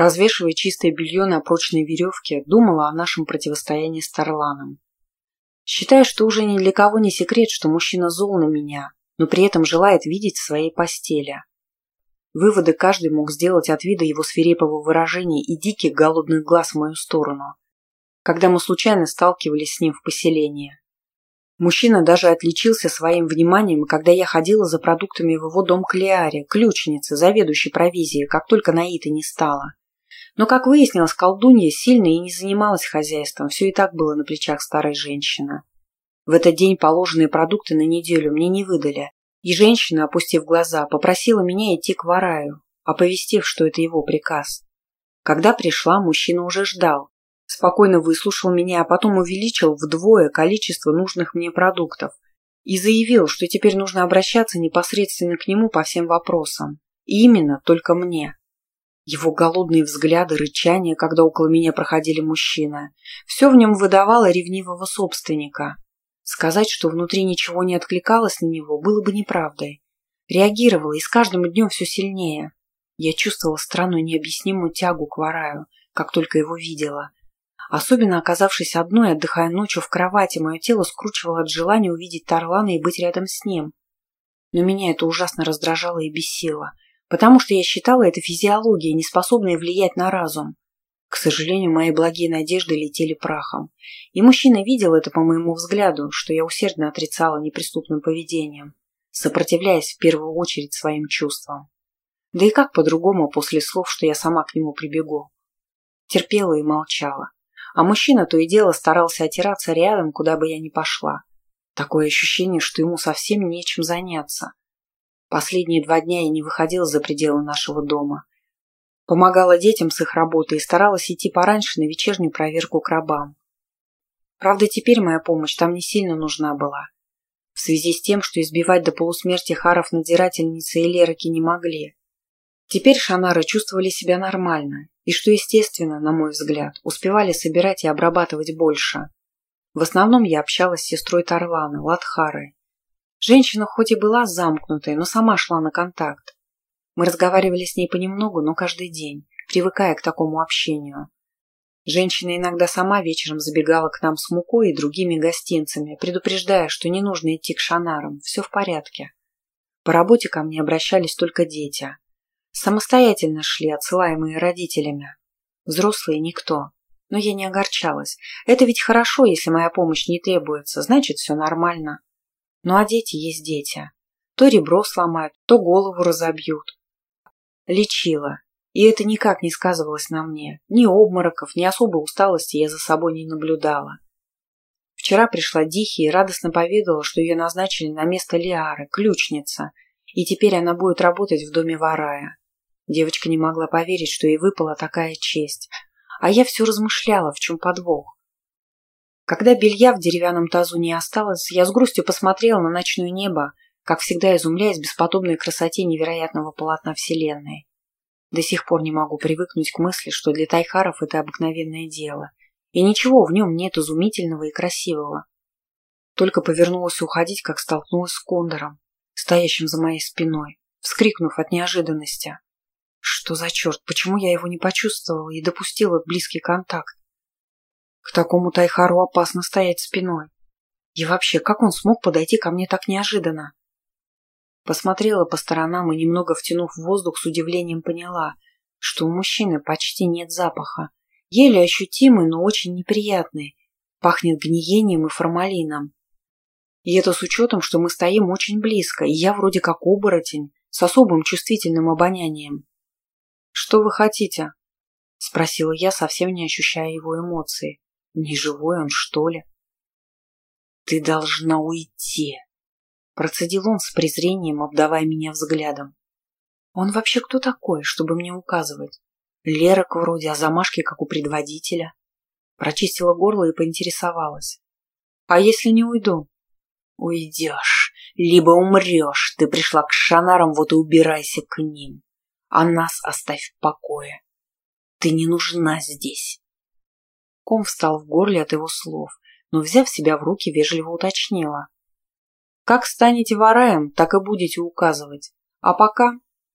Развешивая чистое белье на прочной веревке, думала о нашем противостоянии с Тарланом. Считаю, что уже ни для кого не секрет, что мужчина зол на меня, но при этом желает видеть в своей постели. Выводы каждый мог сделать от вида его свирепого выражения и диких голодных глаз в мою сторону, когда мы случайно сталкивались с ним в поселении. Мужчина даже отличился своим вниманием, когда я ходила за продуктами в его дом к Лиаре, ключнице, заведующей провизией, как только Наиты не стало. Но, как выяснилось, колдунья сильно и не занималась хозяйством, все и так было на плечах старой женщины. В этот день положенные продукты на неделю мне не выдали, и женщина, опустив глаза, попросила меня идти к Вараю, оповестив, что это его приказ. Когда пришла, мужчина уже ждал. Спокойно выслушал меня, а потом увеличил вдвое количество нужных мне продуктов и заявил, что теперь нужно обращаться непосредственно к нему по всем вопросам. И именно только мне. Его голодные взгляды, рычание, когда около меня проходили мужчины, все в нем выдавало ревнивого собственника. Сказать, что внутри ничего не откликалось на него, было бы неправдой. Реагировала и с каждым днем все сильнее. Я чувствовала странную необъяснимую тягу к Вараю, как только его видела. Особенно оказавшись одной, отдыхая ночью в кровати, мое тело скручивало от желания увидеть Тарлана и быть рядом с ним. Но меня это ужасно раздражало и бесило, потому что я считала это физиологией, неспособной влиять на разум. К сожалению, мои благие надежды летели прахом. И мужчина видел это по моему взгляду, что я усердно отрицала неприступным поведением, сопротивляясь в первую очередь своим чувствам. Да и как по-другому после слов, что я сама к нему прибегу? Терпела и молчала. А мужчина то и дело старался отираться рядом, куда бы я ни пошла. Такое ощущение, что ему совсем нечем заняться. Последние два дня я не выходила за пределы нашего дома, Помогала детям с их работой и старалась идти пораньше на вечернюю проверку к рабам. Правда, теперь моя помощь там не сильно нужна была. В связи с тем, что избивать до полусмерти Харов надзирательницы и Лероки не могли. Теперь шанары чувствовали себя нормально, и, что естественно, на мой взгляд, успевали собирать и обрабатывать больше. В основном я общалась с сестрой Тарлана, Ладхарой. Женщина хоть и была замкнутой, но сама шла на контакт. Мы разговаривали с ней понемногу, но каждый день, привыкая к такому общению. Женщина иногда сама вечером забегала к нам с мукой и другими гостинцами, предупреждая, что не нужно идти к шанарам, все в порядке. По работе ко мне обращались только дети. Самостоятельно шли, отсылаемые родителями. Взрослые никто. Но я не огорчалась. Это ведь хорошо, если моя помощь не требуется, значит, все нормально. Ну а дети есть дети. То ребро сломают, то голову разобьют. Лечила. И это никак не сказывалось на мне. Ни обмороков, ни особой усталости я за собой не наблюдала. Вчера пришла Дихи и радостно поведала, что ее назначили на место Лиары, ключница, и теперь она будет работать в доме Варая. Девочка не могла поверить, что ей выпала такая честь. А я все размышляла, в чем подвох. Когда белья в деревянном тазу не осталось, я с грустью посмотрела на ночное небо, как всегда изумляясь бесподобной красоте невероятного полотна Вселенной. До сих пор не могу привыкнуть к мысли, что для тайхаров это обыкновенное дело, и ничего в нем нет изумительного и красивого. Только повернулась уходить, как столкнулась с кондором, стоящим за моей спиной, вскрикнув от неожиданности. Что за черт, почему я его не почувствовала и допустила близкий контакт? К такому тайхару опасно стоять спиной. И вообще, как он смог подойти ко мне так неожиданно? Посмотрела по сторонам и, немного втянув воздух, с удивлением поняла, что у мужчины почти нет запаха. Еле ощутимый, но очень неприятный. Пахнет гниением и формалином. И это с учетом, что мы стоим очень близко, и я вроде как оборотень, с особым чувствительным обонянием. «Что вы хотите?» – спросила я, совсем не ощущая его эмоций. «Не живой он, что ли?» «Ты должна уйти!» Процедил он с презрением, обдавая меня взглядом. Он вообще кто такой, чтобы мне указывать? Лерок вроде, а замашки, как у предводителя. Прочистила горло и поинтересовалась. А если не уйду? Уйдешь, либо умрешь. Ты пришла к шанарам, вот и убирайся к ним. А нас оставь в покое. Ты не нужна здесь. Ком встал в горле от его слов, но, взяв себя в руки, вежливо уточнила. Как станете вараем, так и будете указывать. А пока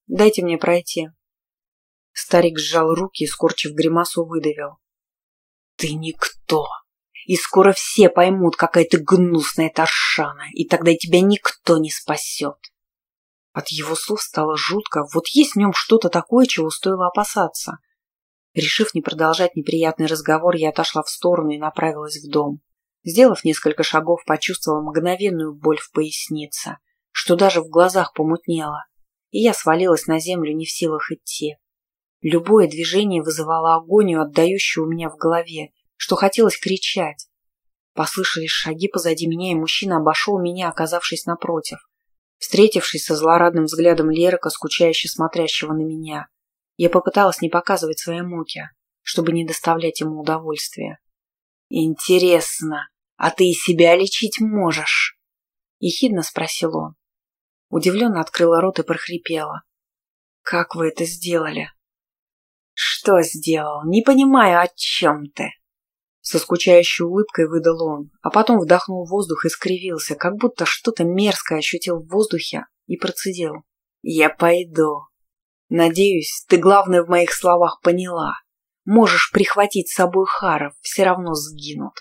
дайте мне пройти. Старик сжал руки и, скорчив гримасу, выдавил. «Ты никто!» И скоро все поймут, какая ты гнусная торшана, и тогда тебя никто не спасет. От его слов стало жутко, вот есть в нем что-то такое, чего стоило опасаться. Решив не продолжать неприятный разговор, я отошла в сторону и направилась в дом. Сделав несколько шагов, почувствовала мгновенную боль в пояснице, что даже в глазах помутнело, и я свалилась на землю не в силах идти. Любое движение вызывало агонию, отдающую у меня в голове, что хотелось кричать. Послышались шаги позади меня, и мужчина обошел меня, оказавшись напротив. Встретившись со злорадным взглядом Лерика, скучающе смотрящего на меня, я попыталась не показывать свои муки, чтобы не доставлять ему удовольствия. «Интересно, а ты и себя лечить можешь?» – ехидно спросил он. Удивленно открыла рот и прохрипела. «Как вы это сделали?» «Что сделал? Не понимаю, о чем ты?» Со скучающей улыбкой выдал он, а потом вдохнул воздух и скривился, как будто что-то мерзкое ощутил в воздухе и процедил. «Я пойду. Надеюсь, ты главное в моих словах поняла. Можешь прихватить с собой Харов, все равно сгинут.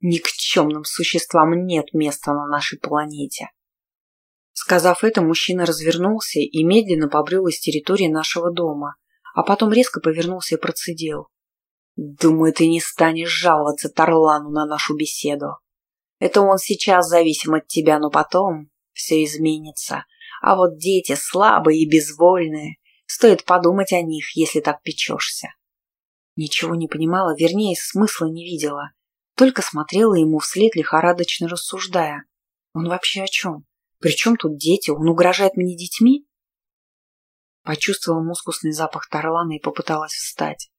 Никчемным существам нет места на нашей планете». Сказав это, мужчина развернулся и медленно побрел из территории нашего дома, а потом резко повернулся и процедил. Думаю, ты не станешь жаловаться Тарлану на нашу беседу. Это он сейчас зависим от тебя, но потом все изменится. А вот дети слабые и безвольные. Стоит подумать о них, если так печешься. Ничего не понимала, вернее, смысла не видела. Только смотрела ему вслед, лихорадочно рассуждая. Он вообще о чем? Причем тут дети? Он угрожает мне детьми? Почувствовала мускусный запах Тарлана и попыталась встать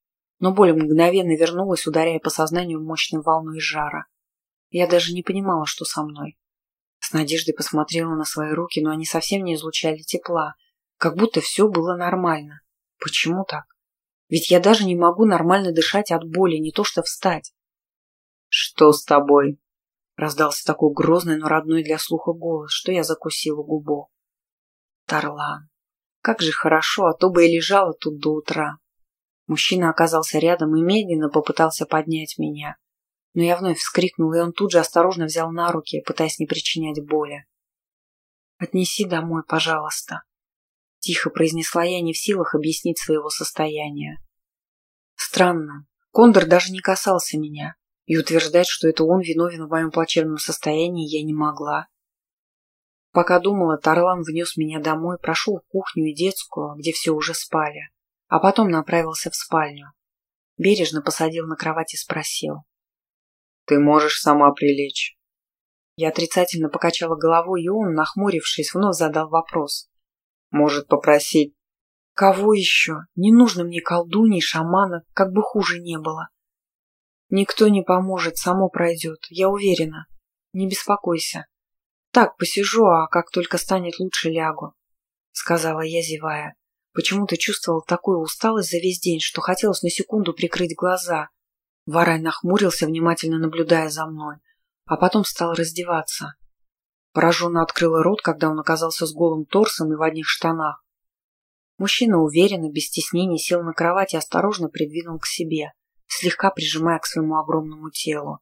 но боль мгновенно вернулась, ударяя по сознанию мощной волной жара. Я даже не понимала, что со мной. С надеждой посмотрела на свои руки, но они совсем не излучали тепла, как будто все было нормально. Почему так? Ведь я даже не могу нормально дышать от боли, не то что встать. «Что с тобой?» Раздался такой грозный, но родной для слуха голос, что я закусила губу. Тарлан. Как же хорошо, а то бы и лежала тут до утра. Мужчина оказался рядом и медленно попытался поднять меня. Но я вновь вскрикнула, и он тут же осторожно взял на руки, пытаясь не причинять боли. «Отнеси домой, пожалуйста», – тихо произнесла я, не в силах объяснить своего состояния. Странно, Кондор даже не касался меня, и утверждать, что это он виновен в моем плачевном состоянии, я не могла. Пока думала, Тарлан внес меня домой, прошел в кухню и детскую, где все уже спали а потом направился в спальню. Бережно посадил на кровать и спросил. «Ты можешь сама прилечь?» Я отрицательно покачала головой, и он, нахмурившись, вновь задал вопрос. «Может, попросить?» «Кого еще? Не нужно мне колдуней, шамана, как бы хуже не было. Никто не поможет, само пройдет, я уверена. Не беспокойся. Так, посижу, а как только станет лучше, лягу», — сказала я, зевая. Почему-то чувствовал такую усталость за весь день, что хотелось на секунду прикрыть глаза. Варай нахмурился, внимательно наблюдая за мной, а потом стал раздеваться. Пораженно открыла рот, когда он оказался с голым торсом и в одних штанах. Мужчина уверенно, без стеснений сел на кровать и осторожно придвинул к себе, слегка прижимая к своему огромному телу.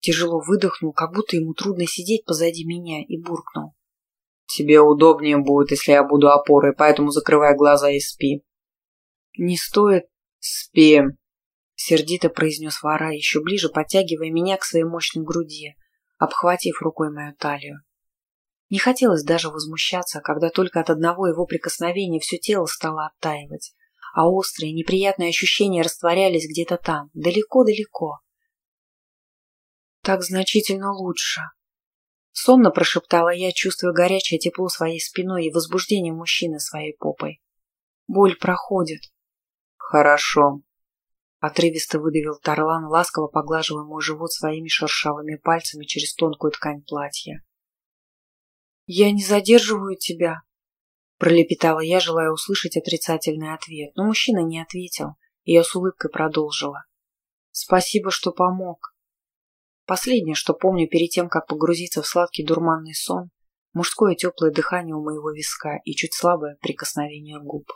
Тяжело выдохнул, как будто ему трудно сидеть позади меня, и буркнул. Тебе удобнее будет, если я буду опорой, поэтому закрывай глаза и спи. Не стоит. Спи. Сердито произнес Вара, еще ближе подтягивая меня к своей мощной груди, обхватив рукой мою талию. Не хотелось даже возмущаться, когда только от одного его прикосновения все тело стало оттаивать, а острые, неприятные ощущения растворялись где-то там, далеко-далеко. Так значительно лучше, Сонно прошептала я, чувствуя горячее тепло своей спиной и возбуждение мужчины своей попой. Боль проходит. Хорошо. Отрывисто выдавил Тарлан, ласково поглаживая мой живот своими шершавыми пальцами через тонкую ткань платья. «Я не задерживаю тебя», – пролепетала я, желая услышать отрицательный ответ, но мужчина не ответил, и я с улыбкой продолжила. «Спасибо, что помог. Последнее, что помню перед тем, как погрузиться в сладкий дурманный сон, мужское теплое дыхание у моего виска и чуть слабое прикосновение губ.